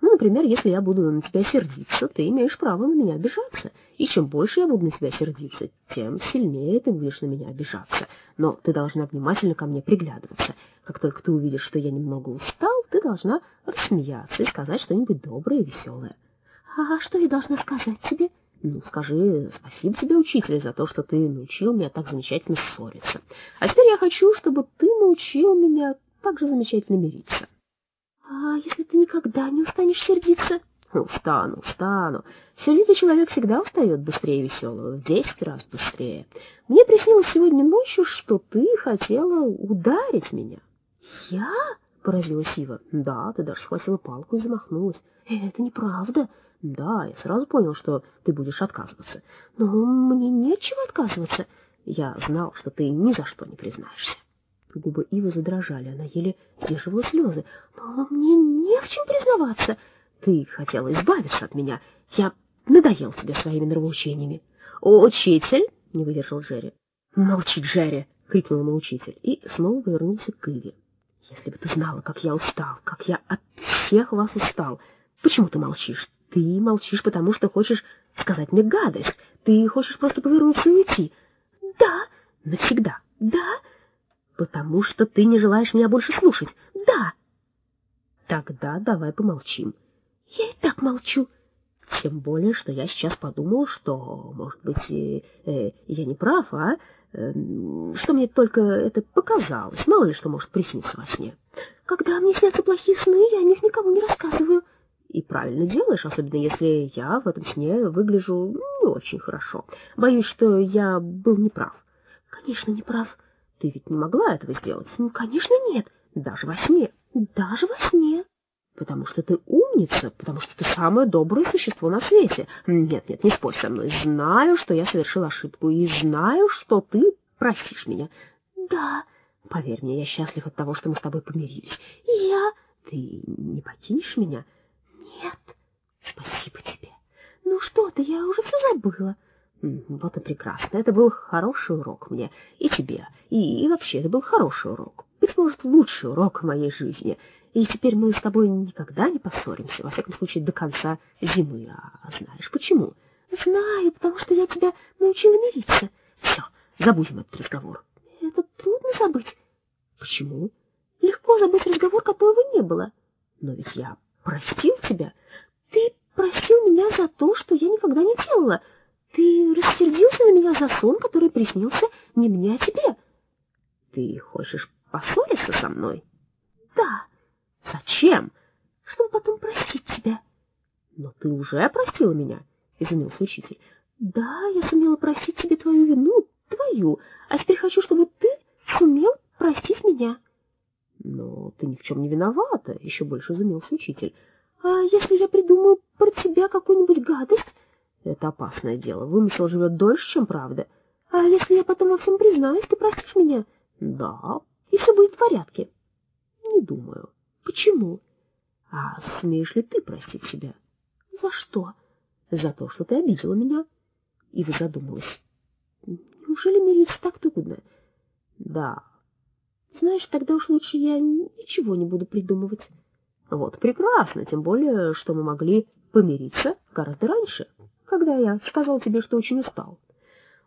Ну, например, если я буду на тебя сердиться, ты имеешь право на меня обижаться. И чем больше я буду на тебя сердиться, тем сильнее ты будешь на меня обижаться. Но ты должна внимательно ко мне приглядываться. Как только ты увидишь, что я немного устал, ты должна рассмеяться и сказать что-нибудь доброе и веселое. А что я должна сказать тебе? Ну, скажи спасибо тебе, учитель, за то, что ты научил меня так замечательно ссориться. А теперь я хочу, чтобы ты научил меня так же замечательно мириться. Если ты никогда не устанешь сердиться? Устану, устану. Сердитый человек всегда устает быстрее веселого, в десять раз быстрее. Мне приснилось сегодня ночью, что ты хотела ударить меня. Я? Поразилась Ива. Да, ты даже схватила палку и замахнулась. Это неправда. Да, я сразу понял, что ты будешь отказываться. Но мне нечего отказываться. Я знал, что ты ни за что не признаешься. Губы Ивы задрожали, она еле сдерживала слезы. Но мне не в чем признаваться. Ты хотела избавиться от меня. Я надоел тебе своими нравоучениями. «Учитель!» — не выдержал Джерри. «Молчи, Джерри!» — крикнул ему учитель и снова повернулся к Иве. «Если бы ты знала, как я устал, как я от всех вас устал, почему ты молчишь? Ты молчишь, потому что хочешь сказать мне гадость. Ты хочешь просто повернуться и уйти. Да, навсегда. Да, потому что ты не желаешь меня больше слушать. Да. Тогда давай помолчим. Я и так молчу. Тем более, что я сейчас подумал, что, может быть, э, э, я не прав, а? Э, что мне только это показалось. Мало ли что может присниться во сне. Когда мне снятся плохие сны, я о них никому не рассказываю. И правильно делаешь, особенно если я в этом сне выгляжу не очень хорошо. Боюсь, что я был неправ. Конечно, неправ. Ты ведь не могла этого сделать? Ну, конечно, нет. Даже во сне. Даже во сне. Потому что ты умница, потому что ты самое доброе существо на свете. Нет, нет, не спорь со мной. Знаю, что я совершил ошибку, и знаю, что ты простишь меня. Да. Поверь мне, я счастлив от того, что мы с тобой помирились. И я... Ты не покинешь меня? Нет. Спасибо тебе. Ну что ты, я уже все забыла. Вот и прекрасно. Это был хороший урок мне и тебе. И, и вообще, это был хороший урок. Быть может, лучший урок в моей жизни. И теперь мы с тобой никогда не поссоримся, во всяком случае, до конца зимы. А знаешь почему? Знаю, потому что я тебя научила мириться. Все, забудем этот разговор. Это трудно забыть. Почему? Легко забыть разговор, которого не было. Но ведь я простил тебя. Ты простил меня за то, что я никогда не делала. Ты рассердился на меня за сон, который приснился не мне, а тебе. Ты хочешь поссориться со мной? Да. Зачем? Чтобы потом простить тебя. Но ты уже простила меня, изумился учитель. Да, я сумела простить тебе твою вину, твою, а теперь хочу, чтобы ты сумел простить меня. Но ты ни в чем не виновата, еще больше изумился учитель. А если я придумаю про тебя какую-нибудь гадость? Это опасное дело. Вымысел живет дольше, чем правда. А если я потом во всем признаюсь, ты простишь меня? Да. И все будет в порядке? Не думаю. Почему? А сумеешь ли ты простить себя? За что? За то, что ты обидела меня. И вы задумалась. Неужели мириться так трудно? Да. Знаешь, тогда уж лучше я ничего не буду придумывать. Вот прекрасно, тем более, что мы могли помириться гораздо раньше, когда я сказал тебе, что очень устал.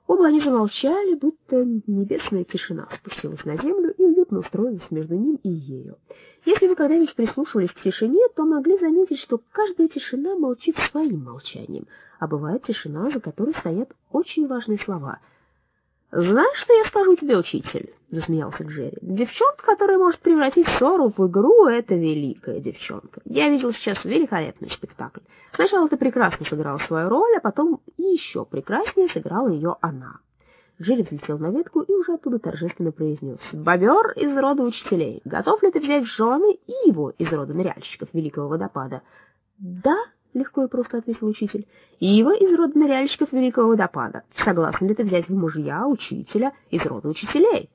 Оба они замолчали, будто небесная тишина спустилась на землю и уютно устроилась между ним и ею. Если вы когда-нибудь прислушивались к тишине, то могли заметить, что каждая тишина молчит своим молчанием, а бывает тишина, за которой стоят очень важные слова — «Знаешь, что я скажу тебе, учитель?» — засмеялся Джерри. «Девчонка, которая может превратить ссору в игру, — это великая девчонка. Я видел сейчас великолепный спектакль. Сначала ты прекрасно сыграл свою роль, а потом еще прекраснее сыграла ее она». Джерри взлетел на ветку и уже оттуда торжественно произнес. «Бобер из рода учителей, готов ли ты взять в жены и его из рода ныряльщиков Великого водопада?» «Да», — легко и просто ответил учитель. «Ива из рода ныряльщиков Великого водопада. Согласна ли ты взять в мужья учителя из рода учителей?»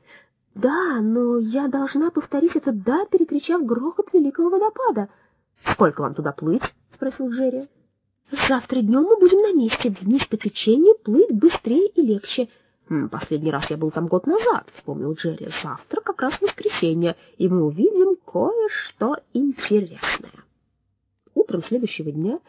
«Да, но я должна повторить это «да», перекричав грохот Великого водопада». «Сколько вам туда плыть?» — спросил Джерри. «Завтра днем мы будем на месте. Вниз по течению плыть быстрее и легче». «Последний раз я был там год назад», — вспомнил Джерри. «Завтра как раз воскресенье, и мы увидим кое-что интересное». Утром следующего дня